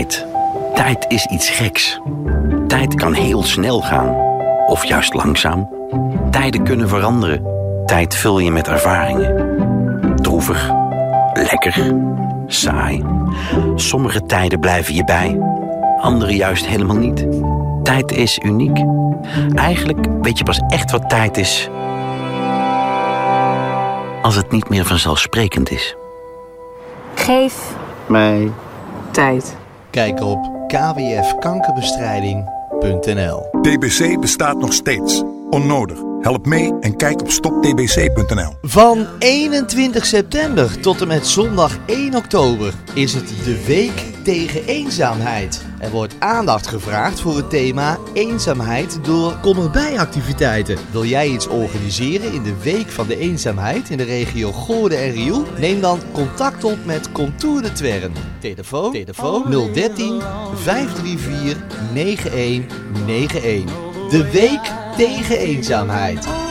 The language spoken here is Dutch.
Tijd. Tijd is iets geks. Tijd kan heel snel gaan. Of juist langzaam. Tijden kunnen veranderen. Tijd vul je met ervaringen. Droevig. Lekker. Saai. Sommige tijden blijven je bij. Andere juist helemaal niet. Tijd is uniek. Eigenlijk weet je pas echt wat tijd is... als het niet meer vanzelfsprekend is. Geef Mij. tijd. Kijk op kwfkankerbestrijding.nl TBC bestaat nog steeds. Onnodig. Help mee en kijk op stoptbc.nl. Van 21 september tot en met zondag 1 oktober is het de Week tegen Eenzaamheid. Er wordt aandacht gevraagd voor het thema eenzaamheid door kom erbij activiteiten. Wil jij iets organiseren in de Week van de Eenzaamheid in de regio Goorlen en Riel? Neem dan contact op met Contour de Twern. Telefoon, telefoon 013 534 9191. De Week tegen Eenzaamheid.